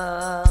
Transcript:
love.